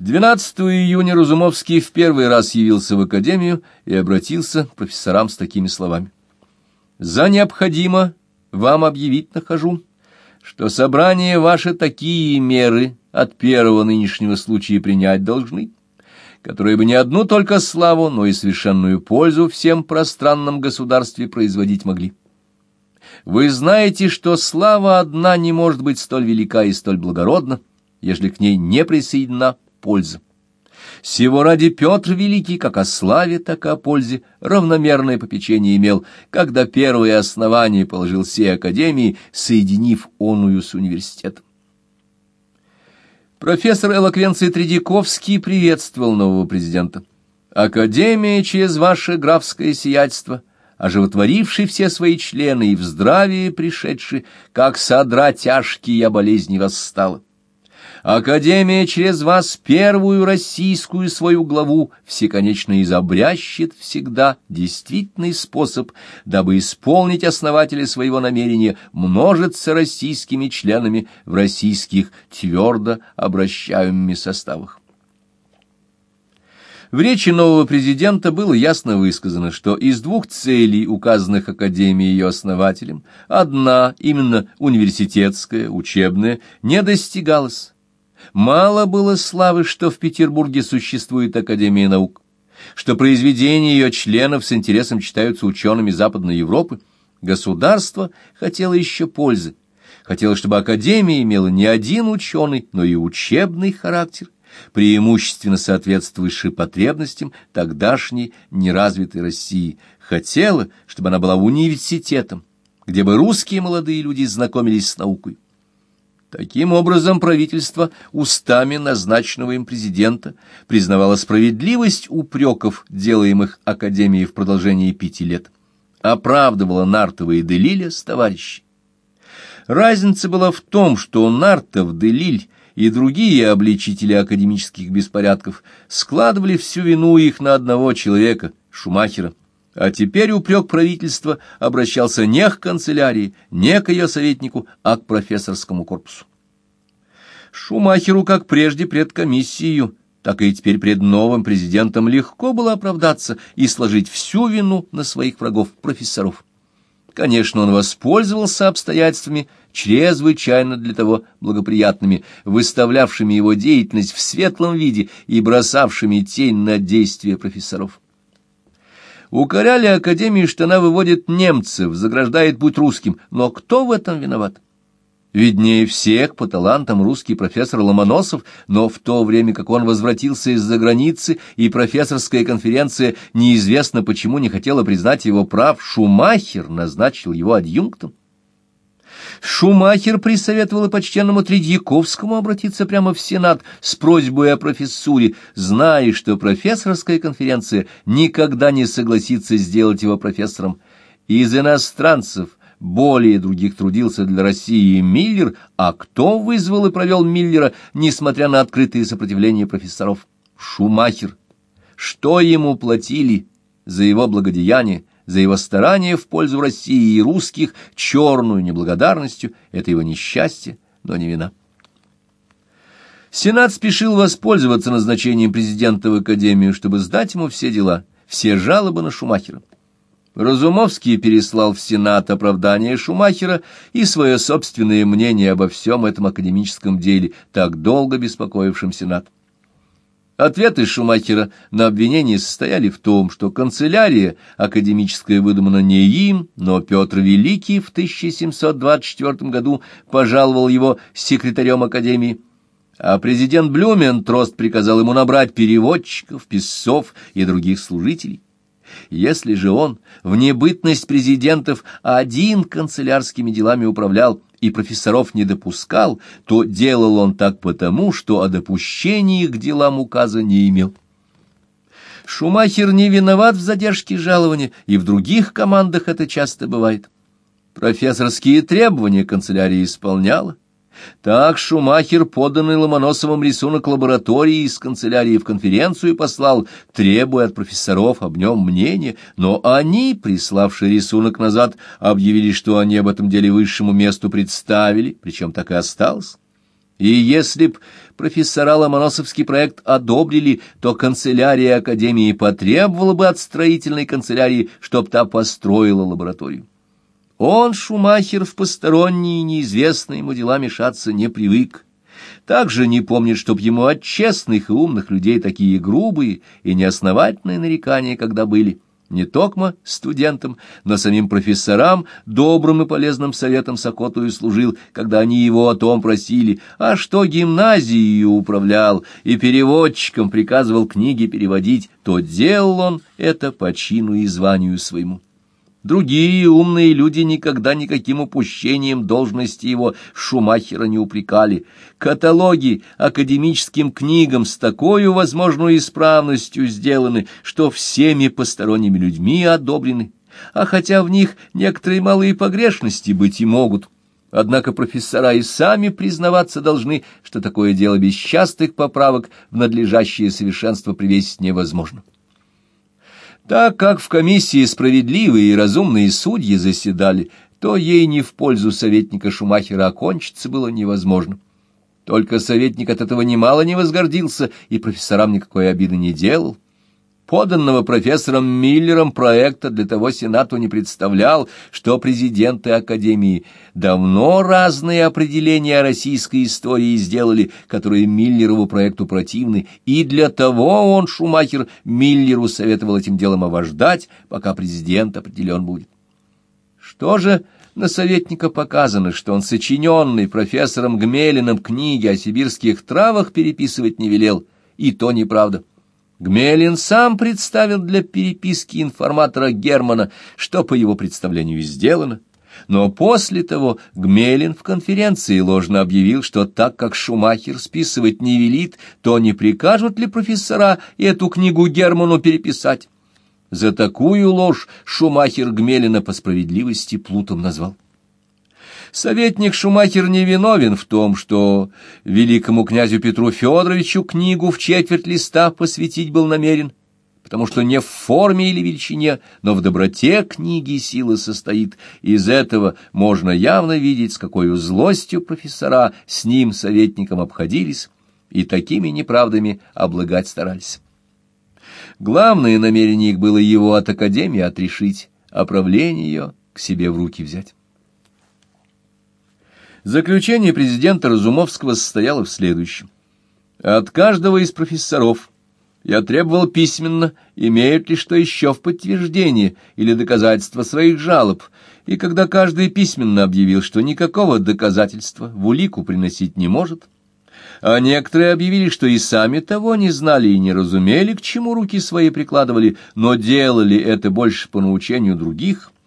12 июня Разумовский в первый раз явился в академию и обратился к профессорам с такими словами. «За необходимо вам объявить нахожу, что собрание ваше такие меры от первого нынешнего случая принять должны, которые бы не одну только славу, но и совершенную пользу всем пространном государстве производить могли. Вы знаете, что слава одна не может быть столь велика и столь благородна, ежели к ней не присоединена польза. Сего ради Петр Великий, как о славе, так и о пользе, равномерное попечение имел, когда первые основания положил сей академии, соединив оную с университетом. Профессор Элоквенций Тредяковский приветствовал нового президента. «Академия через ваше графское сиятельство, оживотворивший все свои члены и в здравие пришедший, как содра тяжкие болезни восстала. Академия через вас первую российскую свою главу всеконечно изобрящет всегда действительный способ, дабы исполнить основатели своего намерения множиться российскими членами в российских твердо обращаемыми составах. В речи нового президента было ясно высказано, что из двух целей, указанных Академией ее основателем, одна, именно университетская, учебная, не достигалась Мало было славы, что в Петербурге существует Академия наук, что произведения ее членов с интересом читаются учеными Западной Европы. Государство хотело еще пользы, хотело, чтобы Академия имела не один ученый, но и учебный характер, преимущественно соответствующий потребностям тогдашней неразвитой России, хотела, чтобы она была университетом, где бы русские молодые люди знакомились с наукой. Таким образом, правительство устами назначенного им президента признавало справедливость упреков, делаемых Академией в продолжении пяти лет, оправдывало Нартова и Делиля с товарищей. Разница была в том, что Нартов, Делиль и другие обличители академических беспорядков складывали всю вину их на одного человека, Шумахера, а теперь упрек правительства обращался не к канцелярии, не к ее советнику, а к профессорскому корпусу. Шумахеру, как прежде пред комиссией, так и теперь пред новым президентом легко было оправдаться и сложить всю вину на своих врагов, профессоров. Конечно, он воспользовался обстоятельствами, чрезвычайно для того благоприятными, выставлявшими его деятельность в светлом виде и бросавшими тень на действия профессоров. Укоряли Академии, что она выводит немцев, заграждает путь русским. Но кто в этом виноват? Виднее всех по талантам русский профессор Ломоносов, но в то время, как он возвратился из-за границы, и профессорская конференция неизвестно почему не хотела признать его прав, Шумахер назначил его адъюнктом. Шумахер присоветовал почтенному Тредьяковскому обратиться прямо в Сенат с просьбой о профессуре, зная, что профессорская конференция никогда не согласится сделать его профессором. Из иностранцев более других трудился для России Миллер, а кто вызвал и провел Миллера, несмотря на открытые сопротивления профессоров? Шумахер. Что ему платили за его благодеяние? За его старания в пользу России и русских черную неблагодарностью, это его несчастье, но не вина. Сенат спешил воспользоваться назначением президента в Академию, чтобы сдать ему все дела, все жалобы на Шумахера. Разумовский переслал в Сенат оправдание Шумахера и свое собственное мнение обо всем этом академическом деле, так долго беспокоившем Сенат. Ответы Шумахера на обвинение состояли в том, что канцелярия академическая выдумана не им, но Петр Великий в 1724 году пожаловал его секретарем академии, а президент Блюментрост приказал ему набрать переводчиков, писцов и других служителей. Если же он в небытность президентов один канцелярскими делами управлял, и профессоров не допускал, то делал он так потому, что о допущении к делам указа не имел. Шумахер не виноват в задержке жалования, и в других командах это часто бывает. Профессорские требования канцелярия исполняла, так Шумахер, поданный Ломоносовым рисунок лаборатории из канцелярии в конференцию послал, требуя от профессоров об нем мнения, но они, приславшие рисунок назад, объявили, что они об этом деле высшему месту представили, причем так и осталось. И если б профессора Ломоносовский проект одобрили, то канцелярия Академии потребовала бы от строительной канцелярии, чтоб та построила лабораторию. Он, Шумахер, в посторонние неизвестные ему дела мешаться не привык. Также не помнит, чтоб ему от честных и умных людей такие грубые и неосновательные нарекания когда были не токмо студентам, но самим профессорам добрым и полезным советом Сокотую служил, когда они его о том просили, а что гимназией управлял и переводчикам приказывал книги переводить, то делал он это по чину и званию своему. Другие умные люди никогда никаким упущением должности его Шумахера не упрекали. Каталоги академическим книгам с такой возможной исправностью сделаны, что всеми посторонними людьми одобрены. А хотя в них некоторые малые погрешности быть и могут, однако профессора и сами признаваться должны, что такое дело без частых поправок в надлежащее совершенство привесить невозможно. Так как в комиссии справедливые и разумные судьи заседали, то ей не в пользу советника Шумахера окончиться было невозможно. Только советник от этого немало не возгордился и профессорам никакой обиды не делал поданного профессором Миллером проекта для того Сенату не представлял, что президенты Академии давно разные определения российской истории сделали, которые Миллерову проекту противны, и для того он, Шумахер, Миллеру советовал этим делом овождать, пока президент определен будет. Что же на советника показано, что он сочиненный профессором Гмелиным книги о сибирских травах переписывать не велел, и то неправда. Гмелин сам представил для переписки информатора Германа, что по его представлению сделано. Но после того Гмелин в конференции ложно объявил, что так как Шумахер списывать не велит, то не прикажут ли профессора эту книгу Герману переписать. За такую ложь Шумахер Гмелина по справедливости плутом назвал. Советник Шумахер не виновен в том, что великому князю Петру Федоровичу книгу в четверть листа посвятить был намерен, потому что не в форме или величине, но в доброте книги сила состоит. Из этого можно явно видеть, с какой злостью профессора с ним, советником, обходились и такими неправдами облагать старались. Главное намерение их было его от Академии отрешить, а правление ее к себе в руки взять. Заключение президента Разумовского состояло в следующем. От каждого из профессоров я требовал письменно, имеют ли что еще в подтверждение или доказательство своих жалоб, и когда каждый письменно объявил, что никакого доказательства в улику приносить не может, а некоторые объявили, что и сами того не знали и не разумели, к чему руки свои прикладывали, но делали это больше по научению других –